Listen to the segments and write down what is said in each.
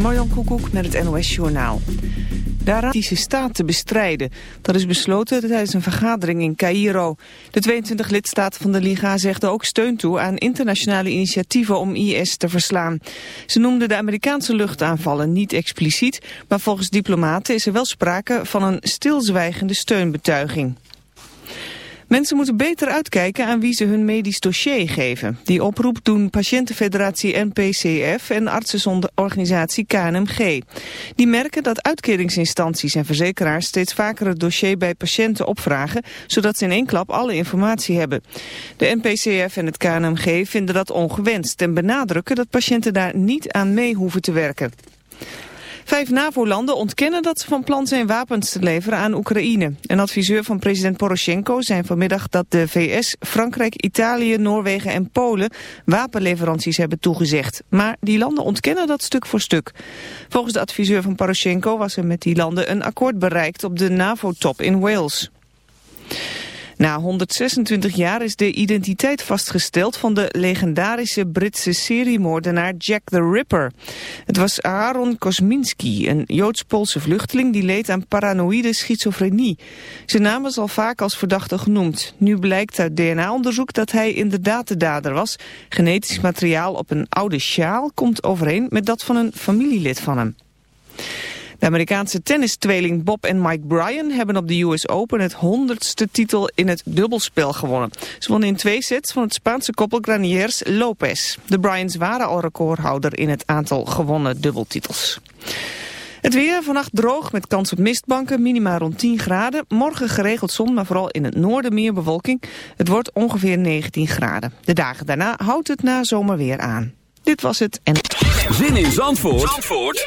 Marjan Koekoek met het NOS Journaal. De Arabische staat te bestrijden. Dat is besloten tijdens een vergadering in Cairo. De 22 lidstaten van de Liga zegden ook steun toe aan internationale initiatieven om IS te verslaan. Ze noemden de Amerikaanse luchtaanvallen niet expliciet, maar volgens diplomaten is er wel sprake van een stilzwijgende steunbetuiging. Mensen moeten beter uitkijken aan wie ze hun medisch dossier geven. Die oproep doen patiëntenfederatie NPCF en artsenorganisatie KNMG. Die merken dat uitkeringsinstanties en verzekeraars steeds vaker het dossier bij patiënten opvragen, zodat ze in één klap alle informatie hebben. De NPCF en het KNMG vinden dat ongewenst en benadrukken dat patiënten daar niet aan mee hoeven te werken. Vijf NAVO-landen ontkennen dat ze van plan zijn wapens te leveren aan Oekraïne. Een adviseur van president Poroshenko zei vanmiddag dat de VS, Frankrijk, Italië, Noorwegen en Polen wapenleveranties hebben toegezegd. Maar die landen ontkennen dat stuk voor stuk. Volgens de adviseur van Poroshenko was er met die landen een akkoord bereikt op de NAVO-top in Wales. Na 126 jaar is de identiteit vastgesteld van de legendarische Britse seriemoordenaar Jack the Ripper. Het was Aaron Kosminski, een Joods-Poolse vluchteling die leed aan paranoïde schizofrenie. Zijn naam was al vaak als verdachte genoemd. Nu blijkt uit DNA-onderzoek dat hij inderdaad de dader was. Genetisch materiaal op een oude sjaal komt overeen met dat van een familielid van hem. De Amerikaanse tennistweeling Bob en Mike Bryan hebben op de US Open het honderdste titel in het dubbelspel gewonnen. Ze wonnen in twee sets van het Spaanse koppel Graniers Lopez. De Bryans waren al recordhouder in het aantal gewonnen dubbeltitels. Het weer, vannacht droog met kans op mistbanken, minima rond 10 graden. Morgen geregeld zon, maar vooral in het noorden meer bewolking. Het wordt ongeveer 19 graden. De dagen daarna houdt het na zomer weer aan. Dit was het en... Zin in Zandvoort, Zandvoort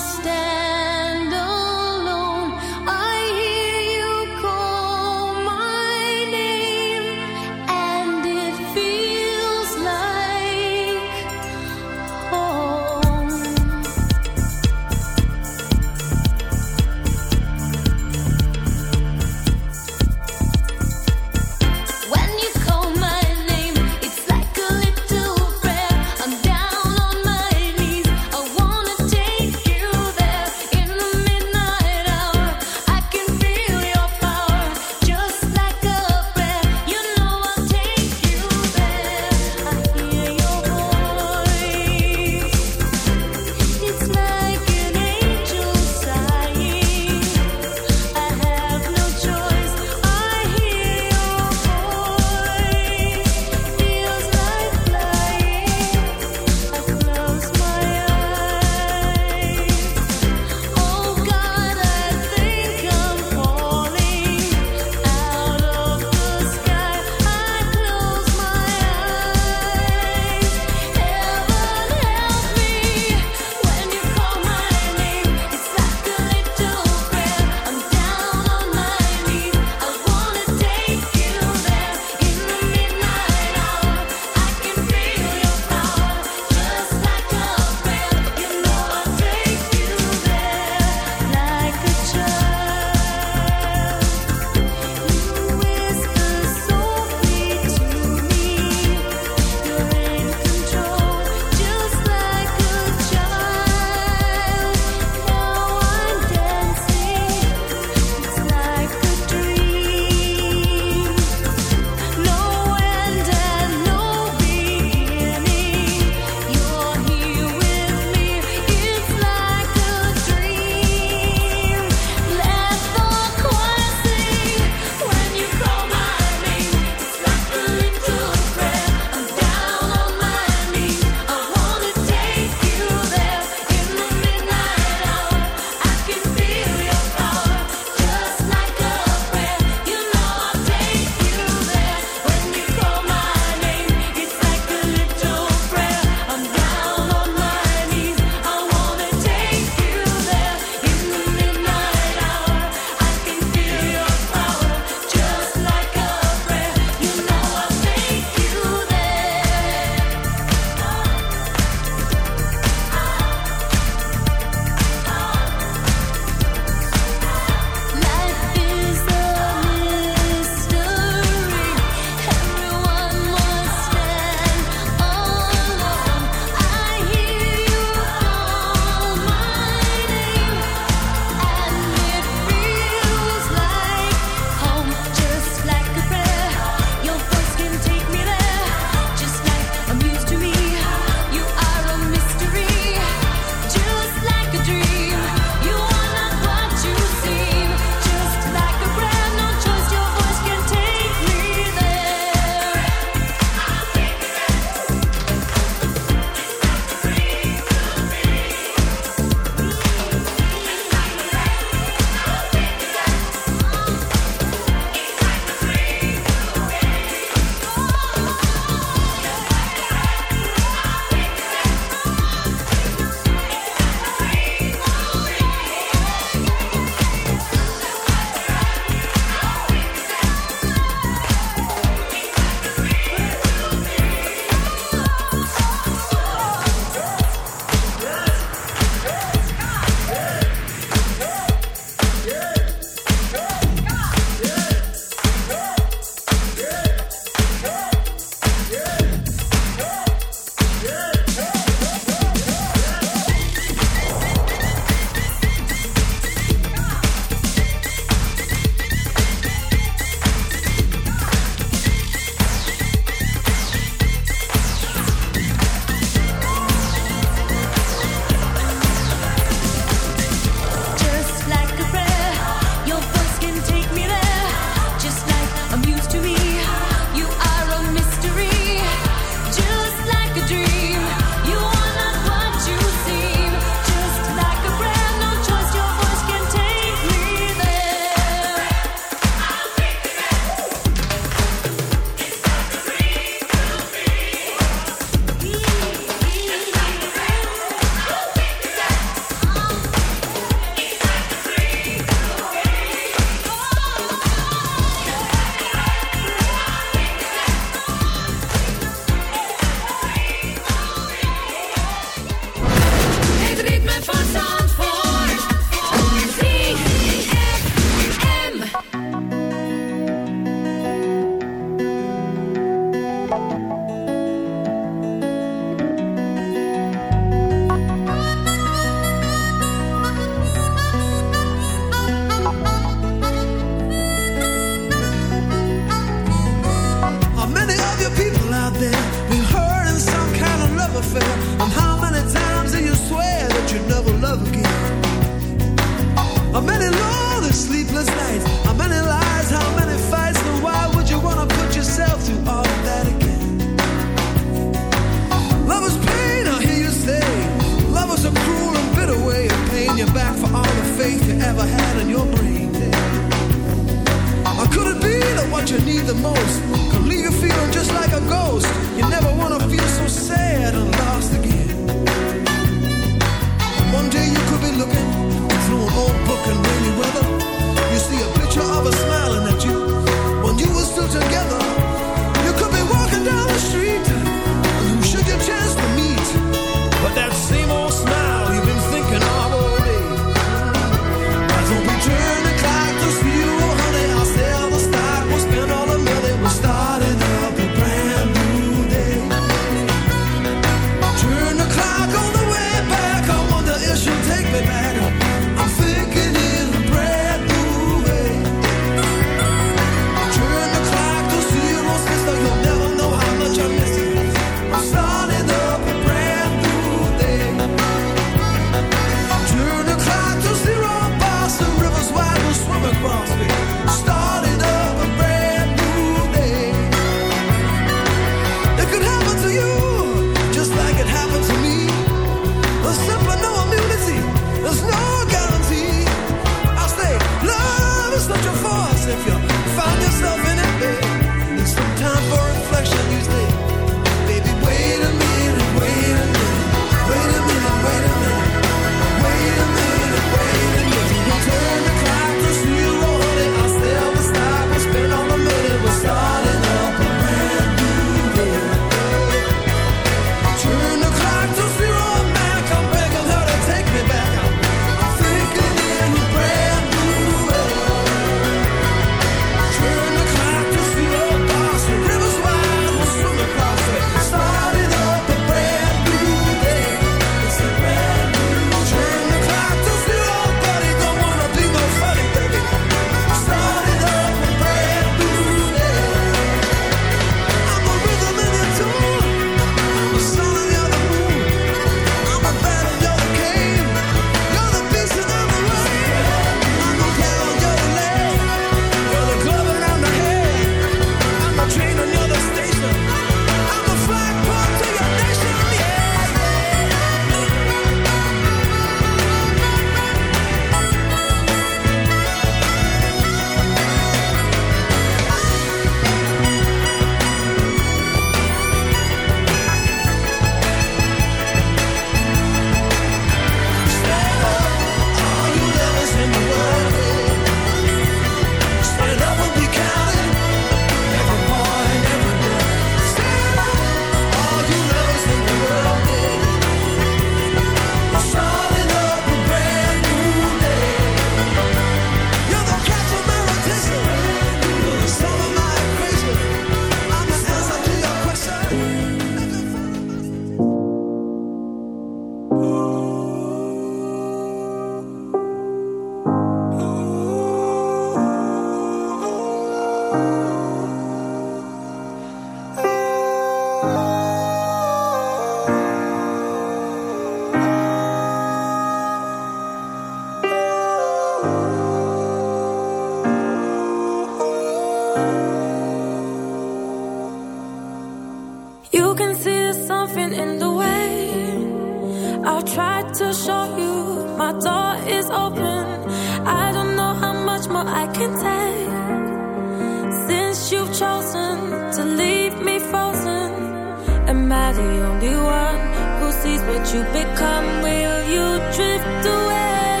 the only one who sees what you become. Will you drift away?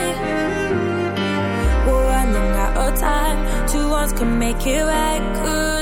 We're running out of time. Two ones can make it right. Could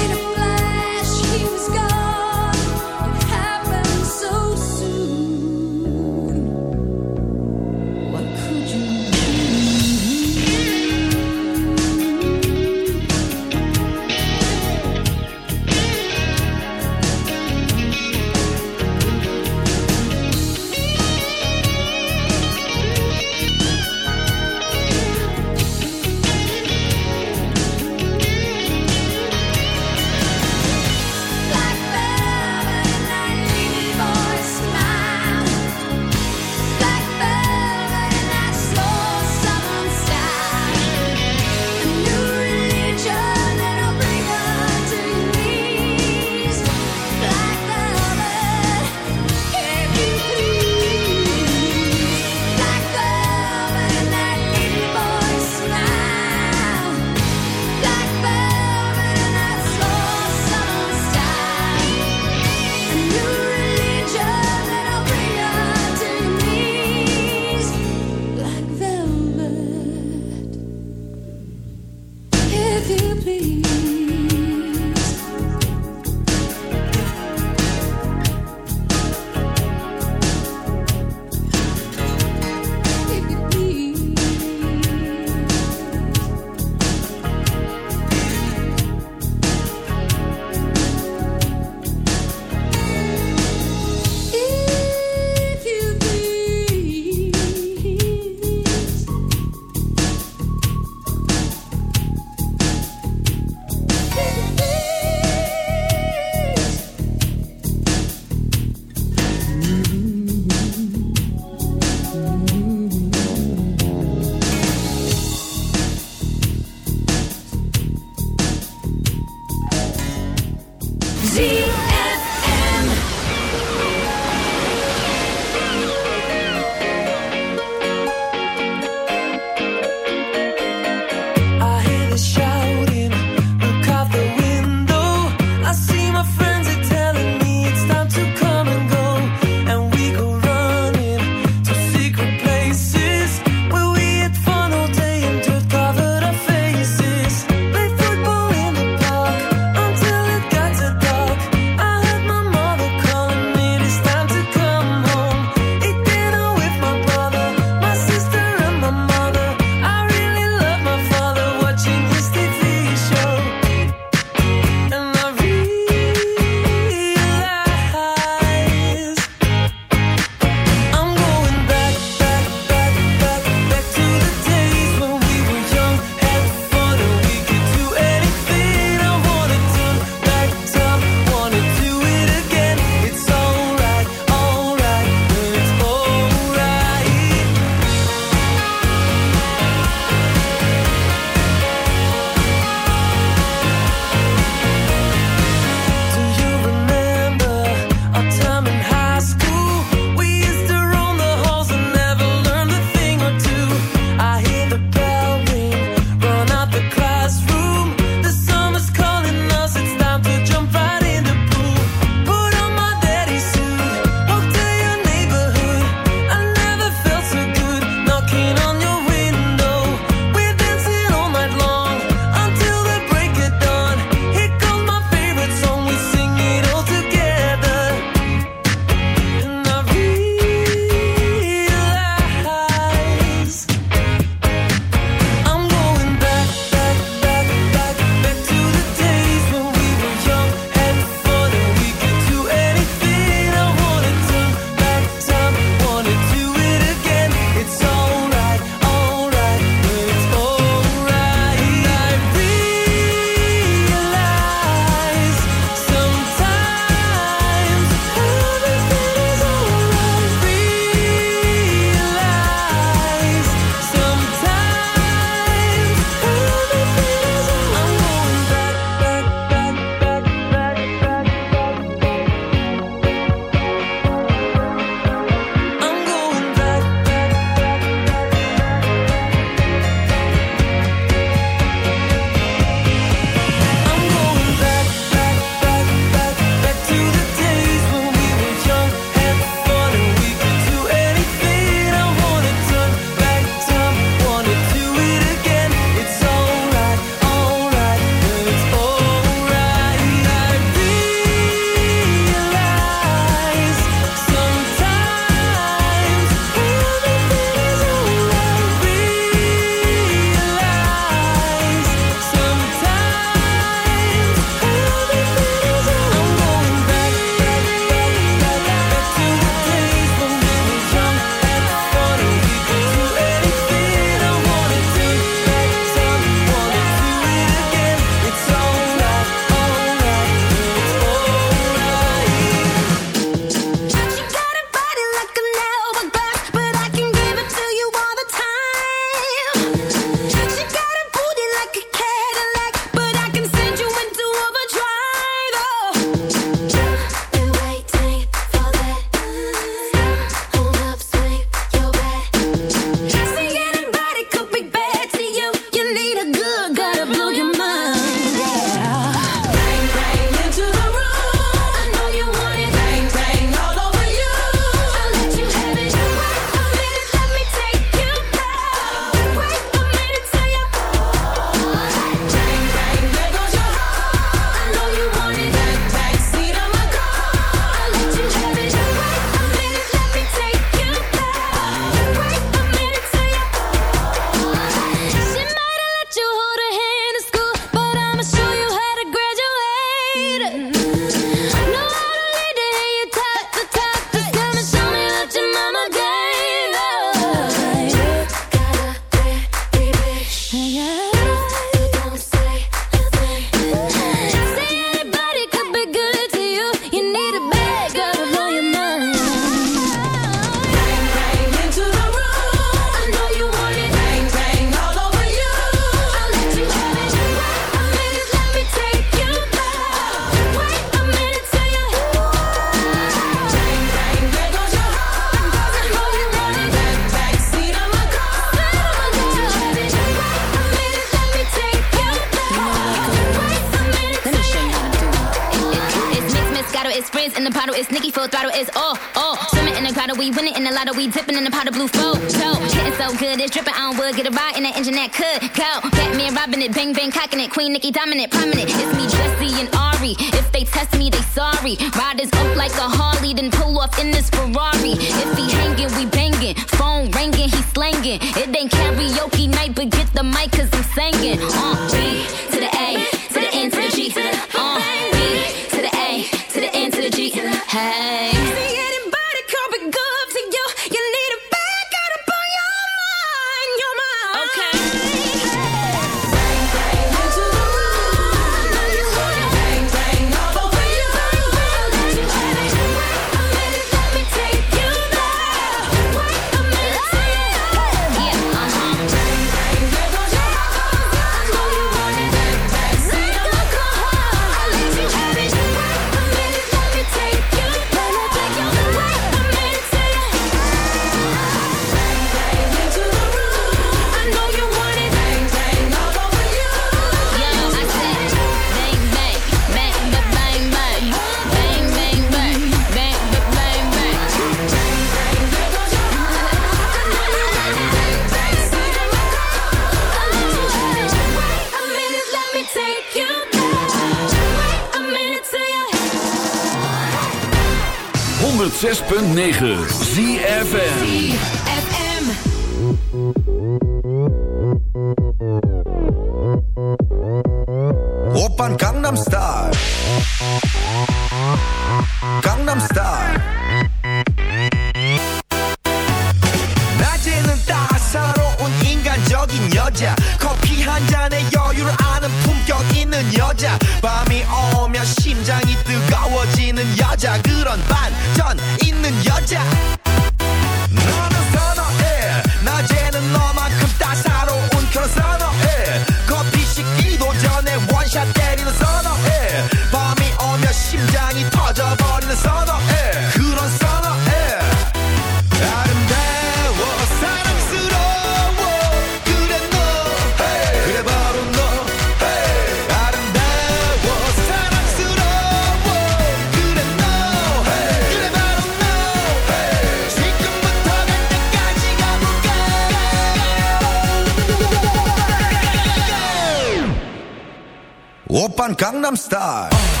Open Gangnam Style.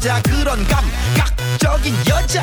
여자 그런 감각적인 여자.